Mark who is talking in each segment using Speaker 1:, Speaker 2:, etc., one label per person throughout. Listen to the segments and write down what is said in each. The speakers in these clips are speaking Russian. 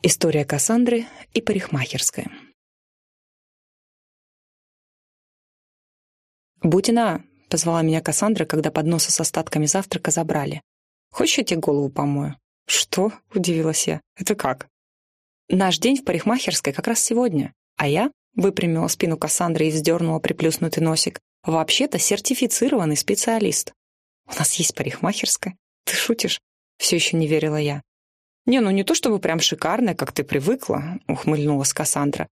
Speaker 1: История Кассандры и парикмахерская. «Бутина!» — позвала меня Кассандра, когда подносы с остатками завтрака забрали. «Хочешь, я тебе голову помою?» «Что?» — удивилась я. «Это как?» «Наш день в парикмахерской как раз сегодня, а я...» — выпрямила спину Кассандры и вздернула приплюснутый носик. «Вообще-то сертифицированный специалист. У нас есть парикмахерская. Ты шутишь?» Все еще не верила я. «Не, ну не то чтобы прям шикарная, как ты привыкла», — ухмыльнулась Кассандра.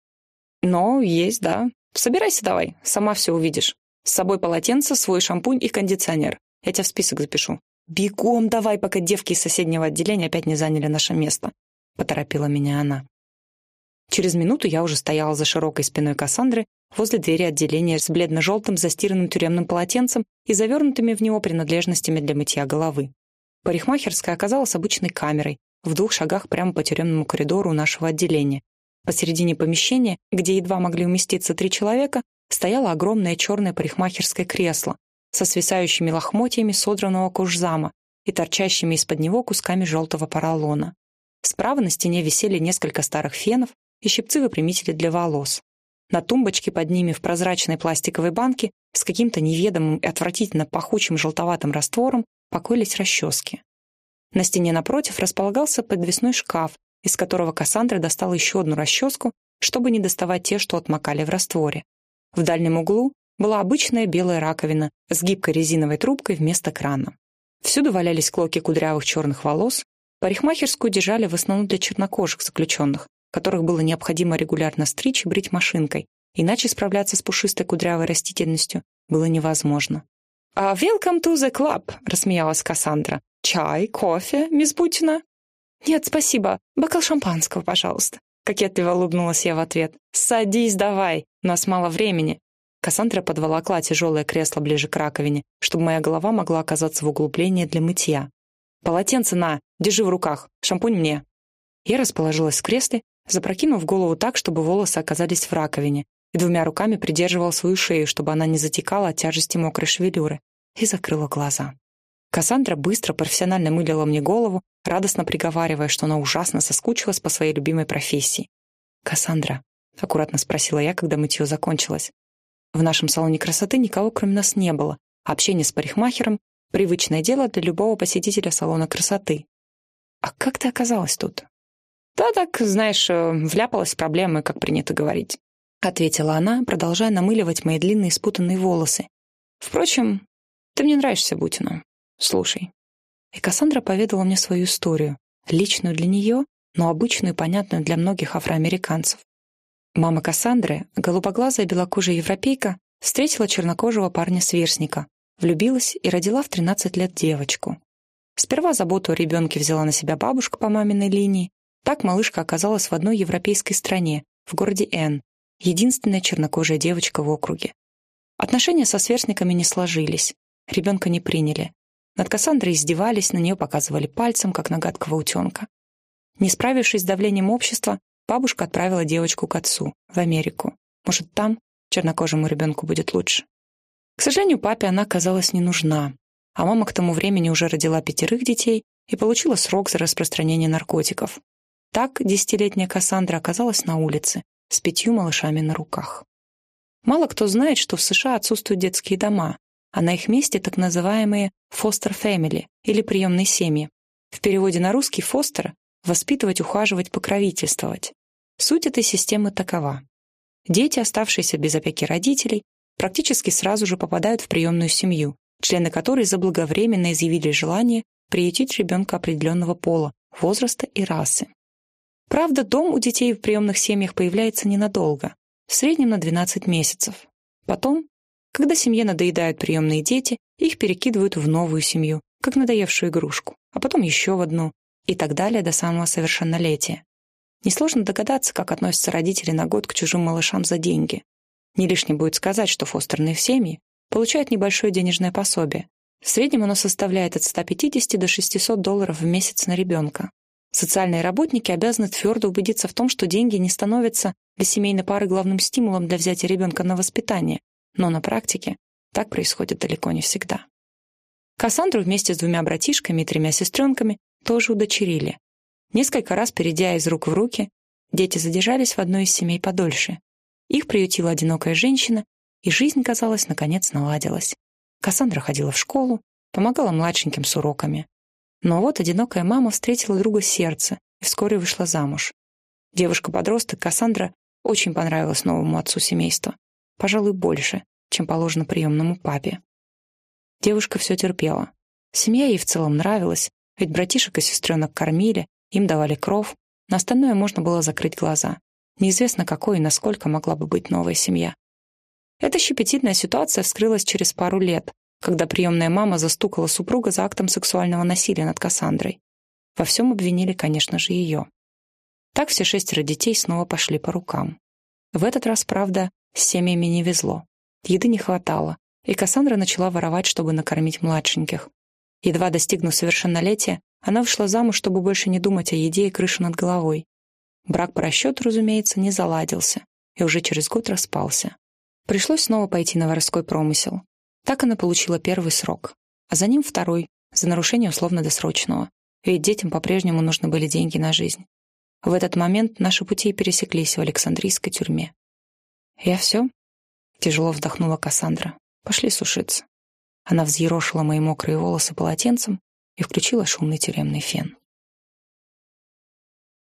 Speaker 1: «Но есть, да. Собирайся давай, сама все увидишь. С собой полотенце, свой шампунь и кондиционер. Я тебя в список запишу». «Бегом давай, пока девки из соседнего отделения опять не заняли наше место», — поторопила меня она. Через минуту я уже стояла за широкой спиной Кассандры возле двери отделения с бледно-желтым застиранным тюремным полотенцем и завернутыми в него принадлежностями для мытья головы. Парикмахерская оказалась обычной камерой, в двух шагах прямо по тюремному коридору нашего отделения. Посередине помещения, где едва могли уместиться три человека, стояло огромное черное парикмахерское кресло со свисающими лохмотьями содранного кожзама и торчащими из-под него кусками желтого поролона. Справа на стене висели несколько старых фенов и щипцы-выпрямители для волос. На тумбочке под ними в прозрачной пластиковой банке с каким-то неведомым и отвратительно пахучим желтоватым раствором покоились расчески. На стене напротив располагался подвесной шкаф, из которого Кассандра достала еще одну расческу, чтобы не доставать те, что отмокали в растворе. В дальнем углу была обычная белая раковина с гибкой резиновой трубкой вместо крана. Всюду валялись клоки кудрявых черных волос, парикмахерскую держали в основном для чернокожих заключенных, которых было необходимо регулярно стричь и брить машинкой, иначе справляться с пушистой кудрявой растительностью было невозможно. «А «Welcome to the club», — рассмеялась Кассандра. «Чай, кофе, мисс Бутина?» «Нет, спасибо. Бокал шампанского, пожалуйста». Кокетливо улыбнулась я в ответ. «Садись давай, у нас мало времени». Кассандра подволокла тяжелое кресло ближе к раковине, чтобы моя голова могла оказаться в углублении для мытья. «Полотенце на, держи в руках, шампунь мне». Я расположилась в кресле, запрокинув голову так, чтобы волосы оказались в раковине, и двумя руками придерживала свою шею, чтобы она не затекала от тяжести мокрой шевелюры, и закрыла глаза. Кассандра быстро профессионально мылила мне голову, радостно приговаривая, что она ужасно соскучилась по своей любимой профессии. «Кассандра», — аккуратно спросила я, когда мытье закончилось. В нашем салоне красоты никого кроме нас не было. Общение с парикмахером — привычное дело для любого посетителя салона красоты. «А как ты оказалась тут?» «Да так, знаешь, э, вляпалась в проблемы, как принято говорить», — ответила она, продолжая намыливать мои длинные спутанные волосы. «Впрочем, ты мне нравишься, Бутина. Слушай». И Кассандра поведала мне свою историю, личную для нее, но обычную и понятную для многих афроамериканцев. Мама Кассандры, голубоглазая белокожая европейка, встретила чернокожего парня-сверстника, влюбилась и родила в 13 лет девочку. Сперва заботу о ребенке взяла на себя бабушка по маминой линии. Так малышка оказалась в одной европейской стране, в городе Н, единственная чернокожая девочка в округе. Отношения со сверстниками не сложились, ребенка не приняли. Над Кассандрой издевались, на нее показывали пальцем, как на гадкого утенка. Не справившись с давлением общества, бабушка отправила девочку к отцу, в Америку. Может, там чернокожему ребенку будет лучше. К сожалению, папе она казалась не нужна, а мама к тому времени уже родила пятерых детей и получила срок за распространение наркотиков. Так десятилетняя Кассандра оказалась на улице с пятью малышами на руках. Мало кто знает, что в США отсутствуют детские дома, а на их месте так называемые family или приемные семьи. В переводе на русский «фостер» — воспитывать, ухаживать, покровительствовать. Суть этой системы такова. Дети, оставшиеся без опеки родителей, практически сразу же попадают в приемную семью, члены которой заблаговременно изъявили желание приютить ребенка определенного пола, возраста и расы. Правда, дом у детей в приемных семьях появляется ненадолго, в среднем на 12 месяцев. Потом когда семье надоедают приемные дети, их перекидывают в новую семью, как надоевшую игрушку, а потом еще в одну, и так далее до самого совершеннолетия. Несложно догадаться, как относятся родители на год к чужим малышам за деньги. Не лишним будет сказать, что фостерные семьи получают небольшое денежное пособие. В среднем оно составляет от 150 до 600 долларов в месяц на ребенка. Социальные работники обязаны твердо убедиться в том, что деньги не становятся для семейной пары главным стимулом для взятия ребенка на воспитание, но на практике так происходит далеко не всегда. Кассандру вместе с двумя братишками и тремя сестренками тоже удочерили. Несколько раз перейдя из рук в руки, дети задержались в одной из семей подольше. Их приютила одинокая женщина, и жизнь, казалось, наконец наладилась. Кассандра ходила в школу, помогала младшеньким с уроками. Но вот одинокая мама встретила друга сердца и вскоре вышла замуж. Девушка-подросток Кассандра очень понравилась новому отцу семейства. Пожалуй, больше, чем положено приемному папе. Девушка все терпела. Семья ей в целом нравилась, ведь братишек и сестренок кормили, им давали кров, на остальное можно было закрыть глаза. Неизвестно, какой и насколько могла бы быть новая семья. Эта щепетильная ситуация вскрылась через пару лет, когда приемная мама застукала супруга за актом сексуального насилия над Кассандрой. Во всем обвинили, конечно же, ее. Так все шестеро детей снова пошли по рукам. В этот раз, правда, с семьями не везло. Еды не хватало, и Кассандра начала воровать, чтобы накормить младшеньких. Едва достигнув совершеннолетия, она вышла замуж, чтобы больше не думать о еде и крыше над головой. Брак по расчету, разумеется, не заладился, и уже через год распался. Пришлось снова пойти на воровской промысел. Так она получила первый срок, а за ним второй, за нарушение условно-досрочного, ведь детям по-прежнему нужны были деньги на жизнь. В этот момент наши пути пересеклись в Александрийской тюрьме. «Я все?» — тяжело вздохнула Кассандра. «Пошли сушиться». Она взъерошила мои мокрые волосы полотенцем и включила шумный тюремный фен.